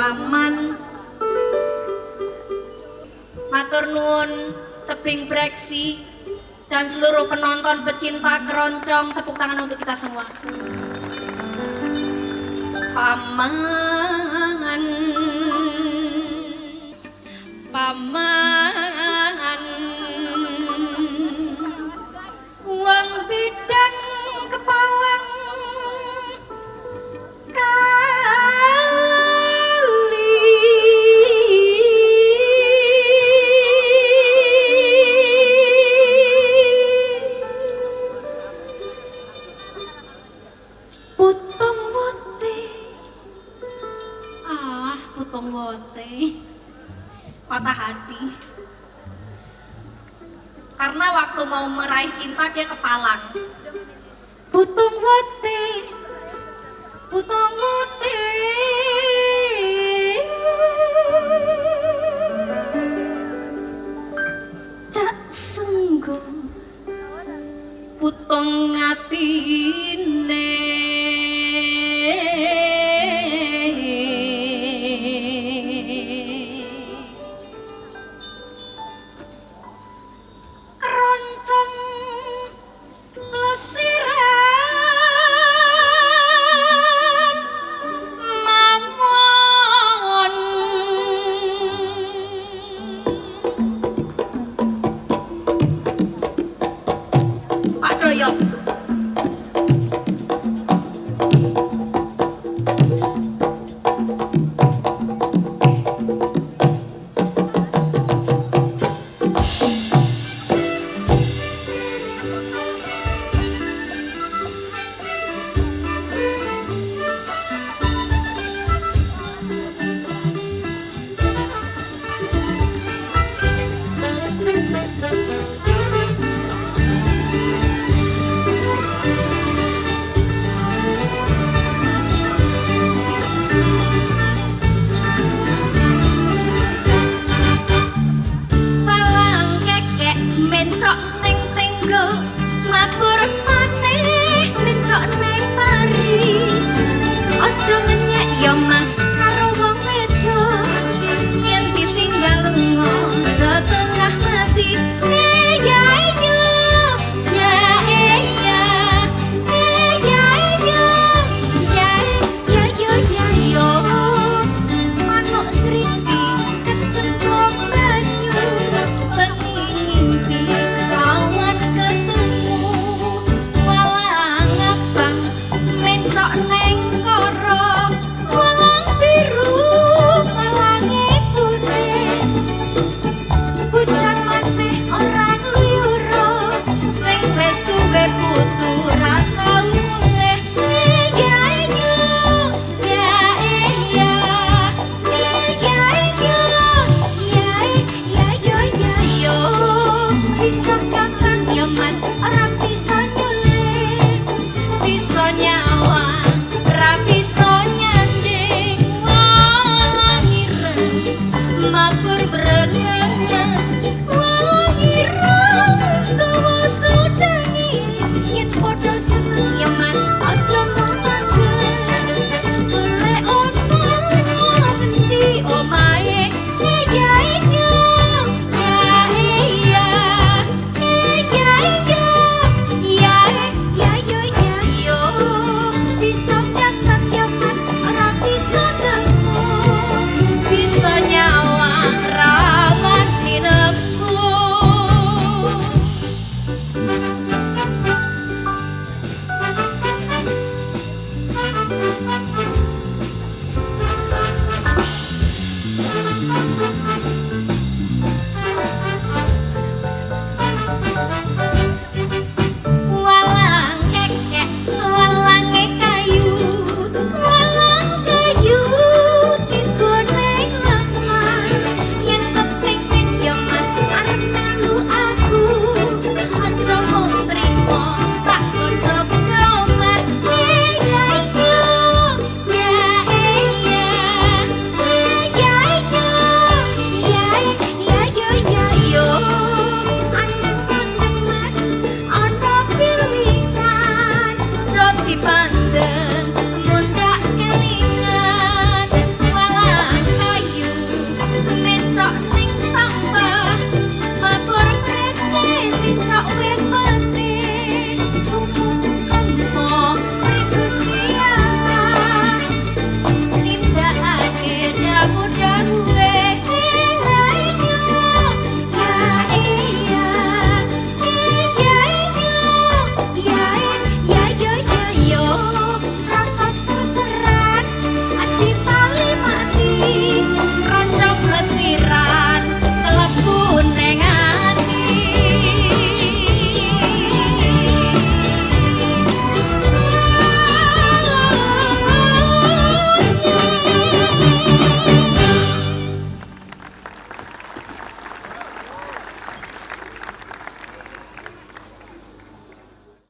paman. Matur nuwun tebing breksi dan seluruh penonton pecinta keroncong tepuk tangan untuk kita semua. Paman. Paman. Patah hati. Karena waktu mau meraih cinta dia kepalang. Putong wote Putong wote